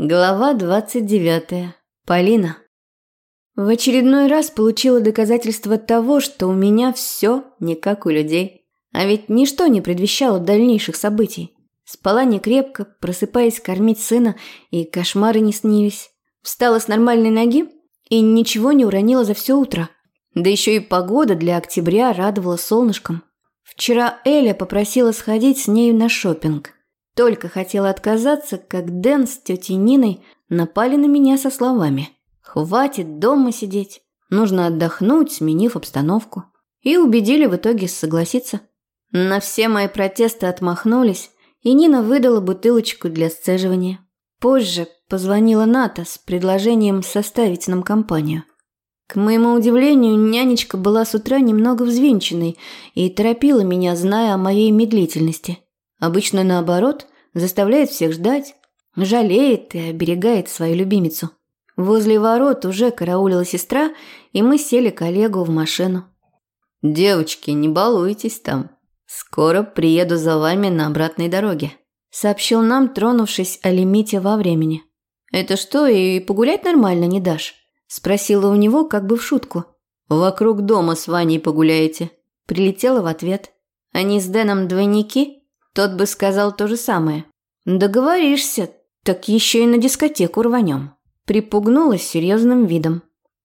Глава 29. Полина. В очередной раз получила доказательство того, что у меня все не как у людей. А ведь ничто не предвещало дальнейших событий. Спала не крепко, просыпаясь кормить сына, и кошмары не снились. Встала с нормальной ноги и ничего не уронила за все утро. Да еще и погода для октября радовала солнышком. Вчера Эля попросила сходить с нею на шопинг. Только хотела отказаться, как Дэн с тетей Ниной напали на меня со словами «Хватит дома сидеть, нужно отдохнуть, сменив обстановку». И убедили в итоге согласиться. На все мои протесты отмахнулись, и Нина выдала бутылочку для сцеживания. Позже позвонила Ната с предложением составить нам компанию. К моему удивлению, нянечка была с утра немного взвинченной и торопила меня, зная о моей медлительности. Обычно наоборот, заставляет всех ждать, жалеет и оберегает свою любимицу. Возле ворот уже караулила сестра, и мы сели коллегу в машину. «Девочки, не балуйтесь там. Скоро приеду за вами на обратной дороге», – сообщил нам, тронувшись о лимите во времени. «Это что, и погулять нормально не дашь?» – спросила у него как бы в шутку. «Вокруг дома с Ваней погуляете», – прилетела в ответ. «Они с Дэном двойники?» Тот бы сказал то же самое. Договоришься, так еще и на дискотеку рванем. Припугнулась серьезным видом.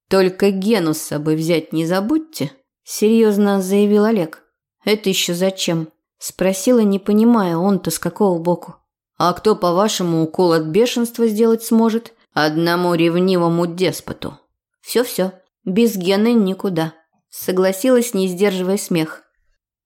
Только Гену с собой взять не забудьте, серьезно заявил Олег. Это еще зачем? Спросила, не понимая, он-то с какого боку. А кто, по-вашему, укол от бешенства сделать сможет? Одному ревнивому деспоту. Все-все, без Гены никуда. Согласилась, не сдерживая смех.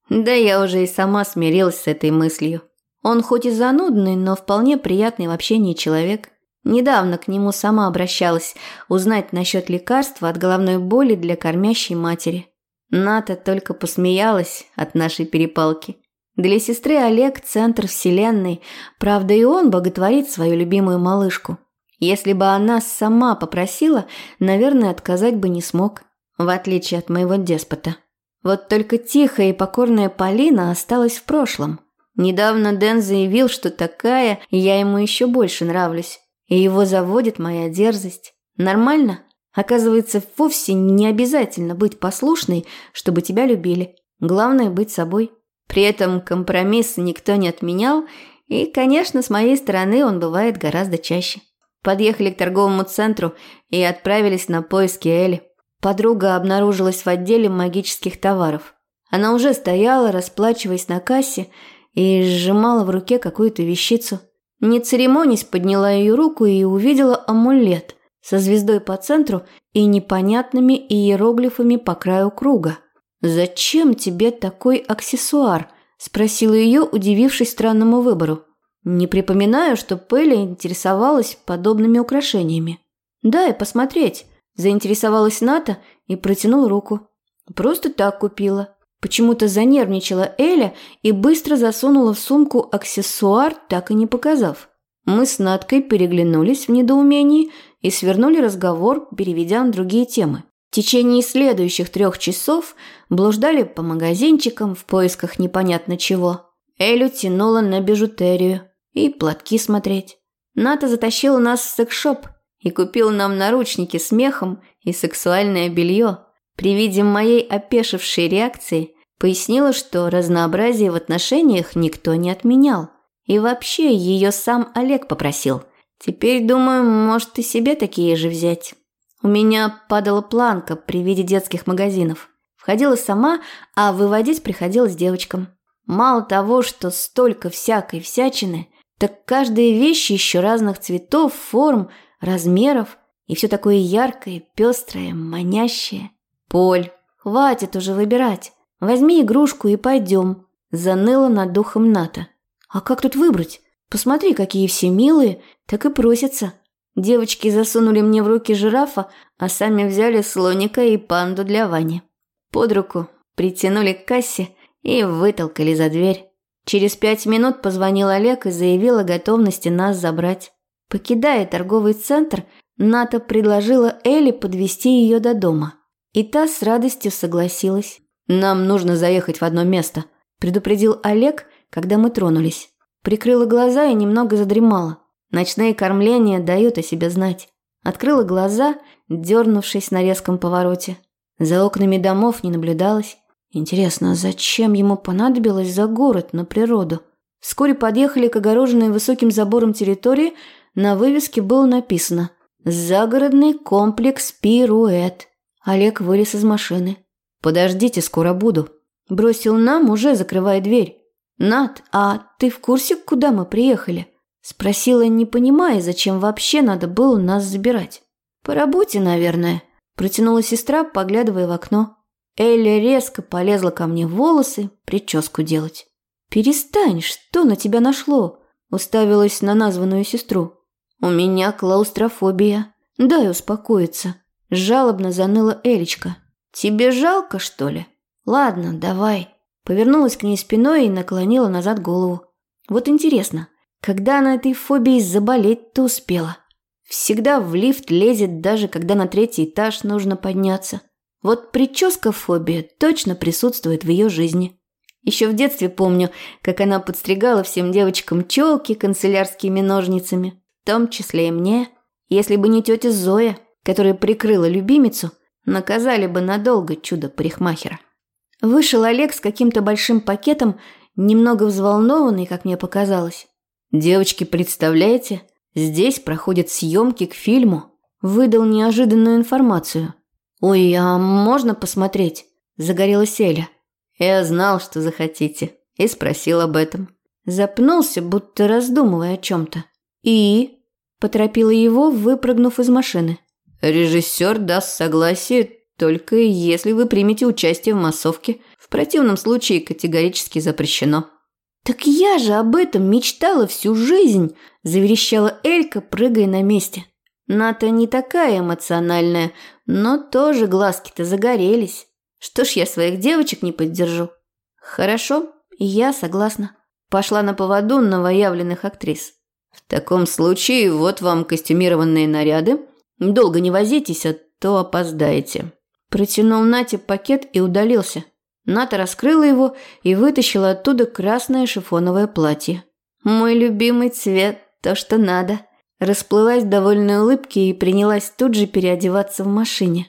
Да я уже и сама смирилась с этой мыслью. Он хоть и занудный, но вполне приятный в общении человек. Недавно к нему сама обращалась узнать насчет лекарства от головной боли для кормящей матери. Ната только посмеялась от нашей перепалки. Для сестры Олег – центр вселенной, правда и он боготворит свою любимую малышку. Если бы она сама попросила, наверное, отказать бы не смог, в отличие от моего деспота. Вот только тихая и покорная Полина осталась в прошлом. Недавно Дэн заявил, что такая я ему еще больше нравлюсь. И его заводит моя дерзость. Нормально? Оказывается, вовсе не обязательно быть послушной, чтобы тебя любили. Главное – быть собой. При этом компромисс никто не отменял, и, конечно, с моей стороны он бывает гораздо чаще. Подъехали к торговому центру и отправились на поиски Эли. Подруга обнаружилась в отделе магических товаров. Она уже стояла, расплачиваясь на кассе, и сжимала в руке какую-то вещицу. Не церемонясь, подняла ее руку и увидела амулет со звездой по центру и непонятными иероглифами по краю круга. «Зачем тебе такой аксессуар?» – спросила ее, удивившись странному выбору. Не припоминаю, что Пелли интересовалась подобными украшениями. «Дай посмотреть», Заинтересовалась Ната и протянула руку. Просто так купила. Почему-то занервничала Эля и быстро засунула в сумку аксессуар, так и не показав. Мы с Наткой переглянулись в недоумении и свернули разговор, переведя на другие темы. В течение следующих трех часов блуждали по магазинчикам в поисках непонятно чего. Элю тянула на бижутерию и платки смотреть. Ната затащила нас в секшоп – и купил нам наручники с мехом и сексуальное белье. При виде моей опешившей реакции пояснила, что разнообразие в отношениях никто не отменял. И вообще ее сам Олег попросил. Теперь, думаю, может и себе такие же взять. У меня падала планка при виде детских магазинов. Входила сама, а выводить приходилось девочкам. Мало того, что столько всякой всячины, так каждая вещь еще разных цветов, форм – размеров и все такое яркое, пестрое, манящее. Поль, хватит уже выбирать. Возьми игрушку и пойдем. Заныла над духом Ната. А как тут выбрать? Посмотри, какие все милые, так и просятся. Девочки засунули мне в руки жирафа, а сами взяли слоника и панду для Вани. Под руку притянули к кассе и вытолкали за дверь. Через пять минут позвонил Олег и заявил о готовности нас забрать. Покидая торговый центр, Ната предложила Элли подвести ее до дома. И та с радостью согласилась. «Нам нужно заехать в одно место», – предупредил Олег, когда мы тронулись. Прикрыла глаза и немного задремала. Ночные кормления дают о себе знать. Открыла глаза, дернувшись на резком повороте. За окнами домов не наблюдалось. Интересно, зачем ему понадобилось за город на природу? Вскоре подъехали к огороженной высоким забором территории. На вывеске было написано «Загородный комплекс Пируэт». Олег вылез из машины. «Подождите, скоро буду». Бросил нам, уже закрывая дверь. «Над, а ты в курсе, куда мы приехали?» Спросила, не понимая, зачем вообще надо было нас забирать. «По работе, наверное», – протянула сестра, поглядывая в окно. Элли резко полезла ко мне в волосы, прическу делать. «Перестань, что на тебя нашло?» – уставилась на названную сестру. «У меня клаустрофобия. Дай успокоиться». Жалобно заныла Элечка. «Тебе жалко, что ли?» «Ладно, давай». Повернулась к ней спиной и наклонила назад голову. «Вот интересно, когда она этой фобией заболеть-то успела?» Всегда в лифт лезет, даже когда на третий этаж нужно подняться. Вот прическа-фобия точно присутствует в ее жизни. Еще в детстве помню, как она подстригала всем девочкам челки канцелярскими ножницами, том числе и мне. Если бы не тетя Зоя, которая прикрыла любимицу, наказали бы надолго чудо-парикмахера. Вышел Олег с каким-то большим пакетом, немного взволнованный, как мне показалось. «Девочки, представляете, здесь проходят съемки к фильму». Выдал неожиданную информацию. «Ой, а можно посмотреть?» – загорелась Эля. «Я знал, что захотите, и спросил об этом». Запнулся, будто раздумывая о чем-то. «И?» – поторопила его, выпрыгнув из машины. «Режиссер даст согласие только если вы примете участие в массовке. В противном случае категорически запрещено». «Так я же об этом мечтала всю жизнь!» – заверещала Элька, прыгая на месте. Ната не такая эмоциональная, но тоже глазки-то загорелись. Что ж я своих девочек не поддержу? Хорошо, я согласна. Пошла на поводу новоявленных актрис. В таком случае вот вам костюмированные наряды. Долго не возитесь, а то опоздаете. Протянул Нате пакет и удалился. Ната раскрыла его и вытащила оттуда красное шифоновое платье. Мой любимый цвет, то, что надо. Расплылась в довольной улыбке и принялась тут же переодеваться в машине.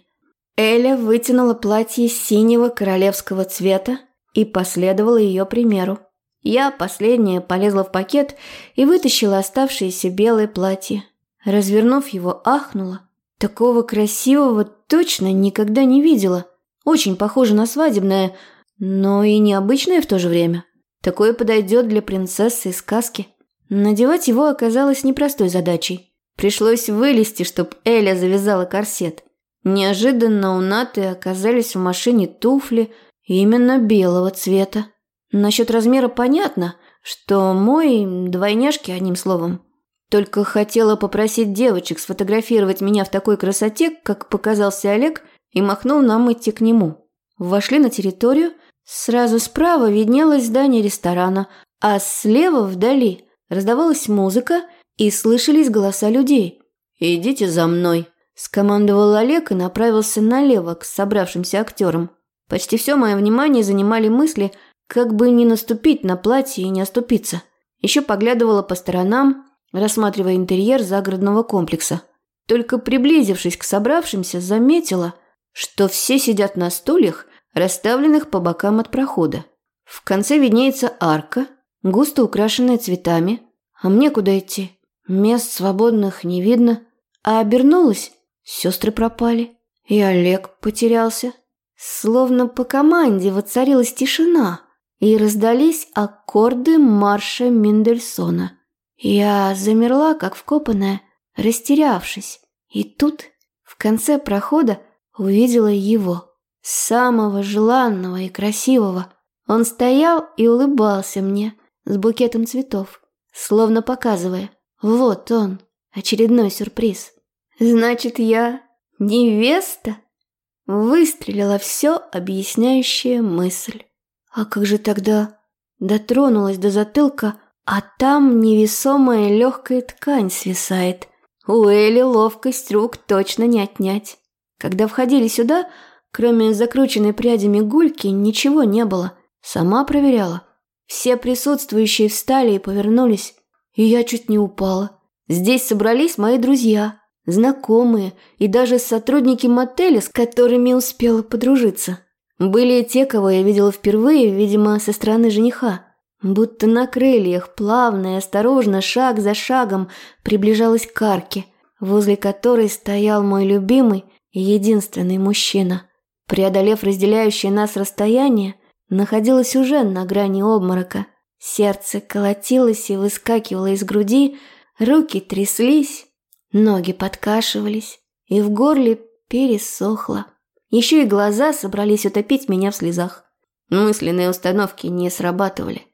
Эля вытянула платье синего королевского цвета и последовала ее примеру. Я, последняя, полезла в пакет и вытащила оставшееся белое платье. Развернув его, ахнула. Такого красивого точно никогда не видела. Очень похоже на свадебное, но и необычное в то же время. Такое подойдет для принцессы из сказки. Надевать его оказалось непростой задачей. Пришлось вылезти, чтоб Эля завязала корсет. Неожиданно у Наты оказались в машине туфли именно белого цвета. Насчет размера понятно, что мой двойняшки одним словом. Только хотела попросить девочек сфотографировать меня в такой красоте, как показался Олег, и махнул нам идти к нему. Вошли на территорию, сразу справа виднелось здание ресторана, а слева вдали Раздавалась музыка и слышались голоса людей. «Идите за мной», – скомандовал Олег и направился налево к собравшимся актерам. Почти все мое внимание занимали мысли, как бы не наступить на платье и не оступиться. Еще поглядывала по сторонам, рассматривая интерьер загородного комплекса. Только приблизившись к собравшимся, заметила, что все сидят на стульях, расставленных по бокам от прохода. В конце виднеется арка – густо украшенная цветами. А мне куда идти? Мест свободных не видно. А обернулась, сестры пропали. И Олег потерялся. Словно по команде воцарилась тишина, и раздались аккорды марша Мендельсона. Я замерла, как вкопанная, растерявшись. И тут, в конце прохода, увидела его, самого желанного и красивого. Он стоял и улыбался мне, с букетом цветов, словно показывая «Вот он, очередной сюрприз». «Значит, я невеста?» Выстрелила все объясняющая мысль. А как же тогда дотронулась до затылка, а там невесомая легкая ткань свисает. У Эли ловкость рук точно не отнять. Когда входили сюда, кроме закрученной прядями гульки, ничего не было. Сама проверяла. Все присутствующие встали и повернулись, и я чуть не упала. Здесь собрались мои друзья, знакомые и даже сотрудники мотеля, с которыми успела подружиться. Были те, кого я видела впервые, видимо, со стороны жениха. Будто на крыльях, плавно и осторожно, шаг за шагом, приближалась к арке, возле которой стоял мой любимый и единственный мужчина. Преодолев разделяющее нас расстояние, находилась уже на грани обморока. Сердце колотилось и выскакивало из груди, руки тряслись, ноги подкашивались, и в горле пересохло. Еще и глаза собрались утопить меня в слезах. Мысленные установки не срабатывали.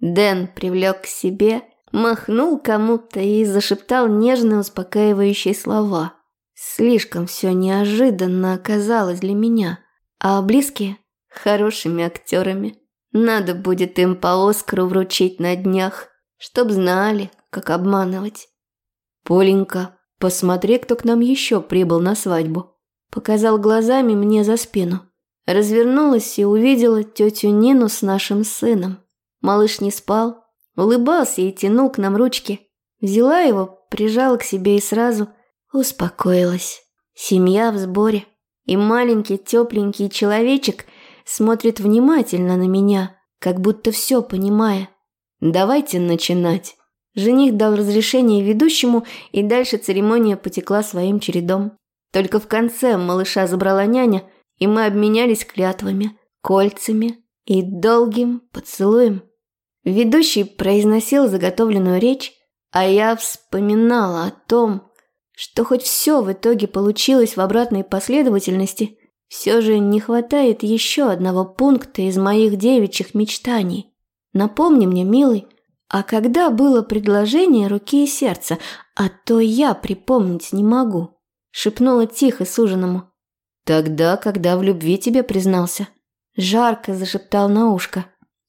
Дэн привлек к себе, махнул кому-то и зашептал нежные успокаивающие слова. Слишком все неожиданно оказалось для меня, а близкие – хорошими актерами. Надо будет им по Оскару вручить на днях, чтоб знали, как обманывать. Поленька, посмотри, кто к нам еще прибыл на свадьбу показал глазами мне за спину. Развернулась и увидела тетю Нину с нашим сыном. Малыш не спал, улыбался и тянул к нам ручки. Взяла его, прижала к себе и сразу успокоилась. Семья в сборе. И маленький тепленький человечек смотрит внимательно на меня, как будто все понимая. «Давайте начинать». Жених дал разрешение ведущему, и дальше церемония потекла своим чередом. Только в конце малыша забрала няня, и мы обменялись клятвами, кольцами и долгим поцелуем. Ведущий произносил заготовленную речь, а я вспоминала о том, что хоть все в итоге получилось в обратной последовательности, все же не хватает еще одного пункта из моих девичьих мечтаний. Напомни мне, милый, а когда было предложение руки и сердца, а то я припомнить не могу шепнула тихо суженому. Тогда, когда в любви тебе признался. Жарко зашептал на ушко.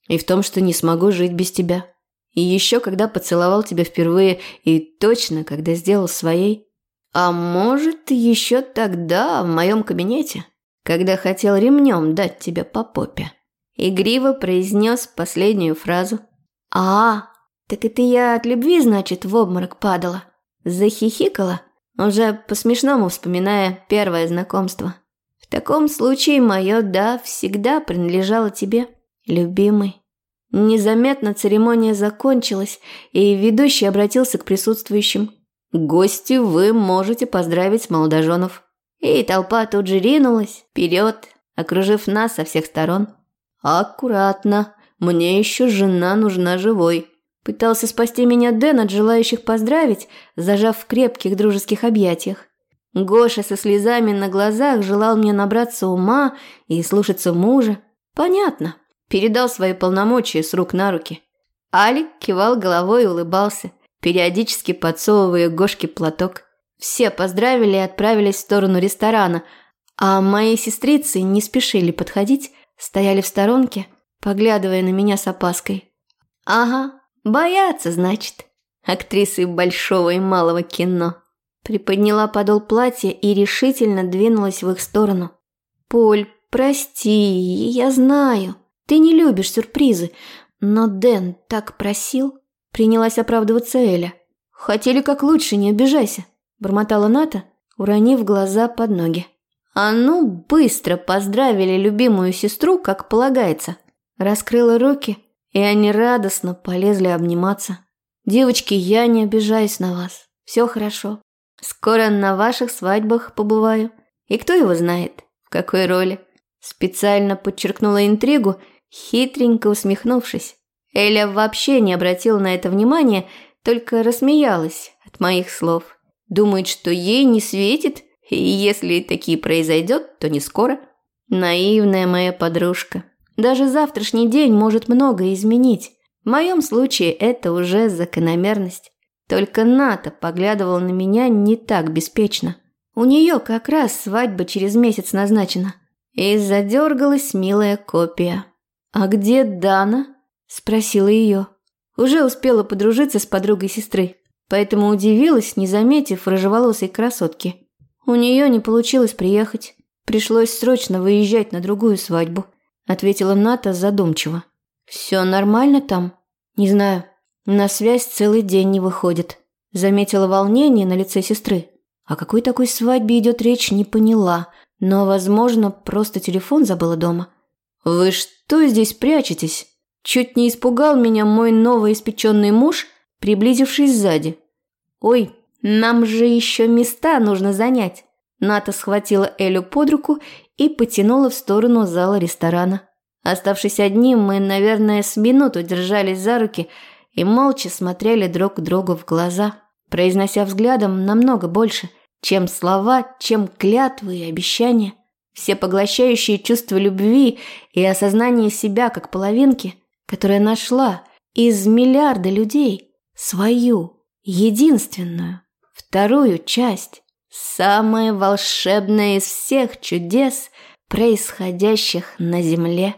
И в том, что не смогу жить без тебя. И еще, когда поцеловал тебя впервые, и точно, когда сделал своей. А может, еще тогда в моем кабинете, когда хотел ремнем дать тебе по попе. Игриво произнес последнюю фразу. «А, так это я от любви, значит, в обморок падала?» Захихикала, уже по-смешному вспоминая первое знакомство. В таком случае мое «да» всегда принадлежало тебе, любимый. Незаметно церемония закончилась, и ведущий обратился к присутствующим. «Гости вы можете поздравить молодоженов». И толпа тут же ринулась вперед, окружив нас со всех сторон. «Аккуратно, мне еще жена нужна живой», Пытался спасти меня Дэн от желающих поздравить, зажав в крепких дружеских объятиях. Гоша со слезами на глазах желал мне набраться ума и слушаться мужа. Понятно. Передал свои полномочия с рук на руки. Алик кивал головой и улыбался, периодически подсовывая Гошке платок. Все поздравили и отправились в сторону ресторана, а мои сестрицы не спешили подходить, стояли в сторонке, поглядывая на меня с опаской. «Ага, Боятся, значит. Актрисы большого и малого кино. Приподняла подол платья и решительно двинулась в их сторону. «Поль, прости, я знаю. Ты не любишь сюрпризы. Но Дэн так просил». Принялась оправдываться Эля. «Хотели как лучше, не обижайся», – бормотала Ната, уронив глаза под ноги. «А ну, быстро поздравили любимую сестру, как полагается». Раскрыла руки – и они радостно полезли обниматься. «Девочки, я не обижаюсь на вас. Все хорошо. Скоро на ваших свадьбах побываю. И кто его знает, в какой роли?» Специально подчеркнула интригу, хитренько усмехнувшись. Эля вообще не обратила на это внимания, только рассмеялась от моих слов. Думает, что ей не светит, и если такие произойдет, то не скоро. Наивная моя подружка. Даже завтрашний день может многое изменить. В моем случае это уже закономерность. Только Ната поглядывала на меня не так беспечно. У нее как раз свадьба через месяц назначена. И задергалась милая копия. «А где Дана?» – спросила ее. Уже успела подружиться с подругой сестры, поэтому удивилась, не заметив рыжеволосой красотки. У нее не получилось приехать. Пришлось срочно выезжать на другую свадьбу ответила Ната задумчиво. Все нормально там? Не знаю. На связь целый день не выходит. Заметила волнение на лице сестры. О какой такой свадьбе идет речь, не поняла. Но, возможно, просто телефон забыла дома. «Вы что здесь прячетесь?» Чуть не испугал меня мой новоиспеченный муж, приблизившись сзади. «Ой, нам же еще места нужно занять!» Ната схватила Элю под руку и потянула в сторону зала ресторана. Оставшись одним, мы, наверное, с минуту держались за руки и молча смотрели друг другу в глаза, произнося взглядом намного больше, чем слова, чем клятвы и обещания. Все поглощающие чувства любви и осознание себя как половинки, которая нашла из миллиарда людей свою, единственную, вторую часть, самое волшебное из всех чудес, происходящих на земле.